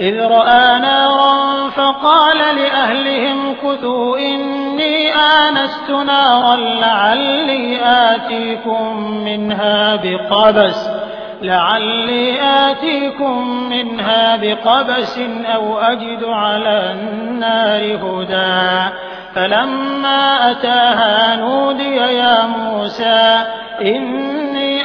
إذ رأى نارا فقال لأهلهم كثوا إني آنست نارا لعلي آتيكم منها بقبس لعلي آتيكم منها بقبس أو أجد على النار هدى. فلما أتاها نودي يا موسى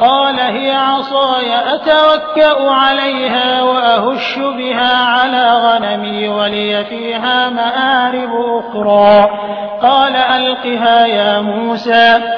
قال هي عصاي أتوكأ عليها وأهش بها على غنمي ولي فيها مآرب أخرى. قال ألقها يا موسى.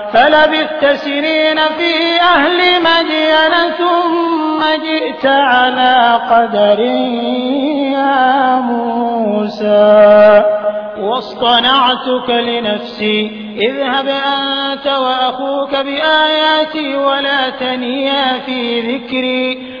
فلبثت سنين في أهل مدين ثم جئت على قدر يا موسى. واصطنعتك لنفسي اذهب أنت وأخوك بآياتي ولا تنيا في ذكري.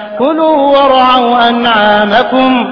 كلوا وارعوا أنعامكم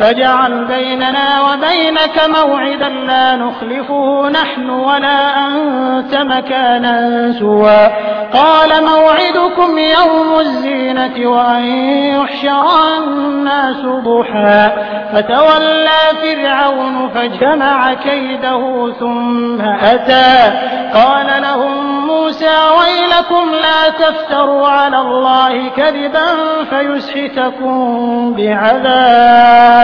فاجعل بيننا وبينك موعدا لا نخلفه نحن ولا أنت مكانا سوى. قال موعدكم يوم الزينة وأن يحشر الناس ضحى. فتولى فرعون فجمع كيده ثم أتى. قال لهم موسى ويلكم لا تفتروا على الله كذبا فيسحتكم بعذاب.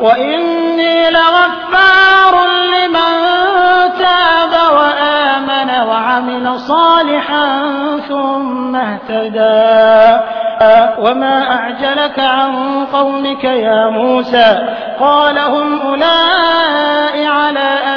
وَإِنِّي لَغَفَّارٌ لِّمَن تَابَ وَآمَنَ وَعَمِلَ صَالِحًا ثُمَّ اهْتَدَىٰ وَمَا أَعْجَلَكَ عَن قَوْمِكَ يَا مُوسَىٰ قَالَ هُمْ أُولَاءِ عَلَىٰ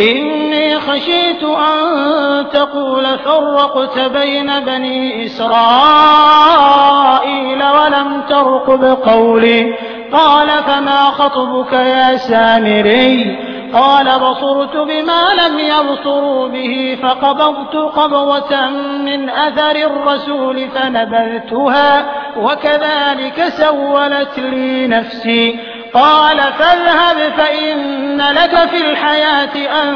إني خشيت أن تقول فرقت بين بني إسرائيل ولم ترقب قولي قال فما خطبك يا سامري؟ قال بصرت بما لم يبصروا به فقبضت قبضة من أثر الرسول فنبذتها وكذلك سولت لي نفسي. قال فاذهب فإن لك في الحياة أن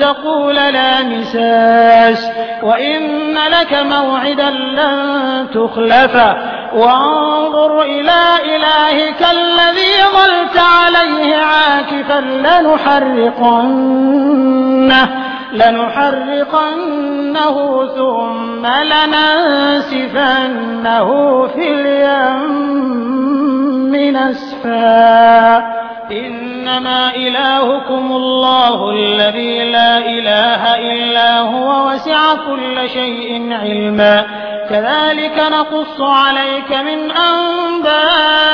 تقول لا مساس وإن لك موعدا لن تخلفه وانظر إلى إلهك الذي ظلت عليه عاكفا لنحرقنه لنحرقنه ثم لننسفنه في اليم. نسفا إنما إلهكم الله الذي لا إله إلا هو وسع كل شيء علما. كذلك نقص عليك من أنباء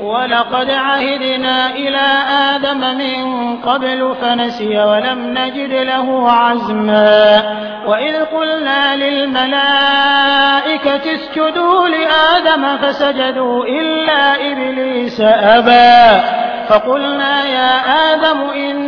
ولقد عهدنا إلى آدم من قبل فنسي ولم نجد له عزما. وإذ قلنا للملائكة اسجدوا لآدم فسجدوا إلا إبليس أبى. فقلنا يا آدم إن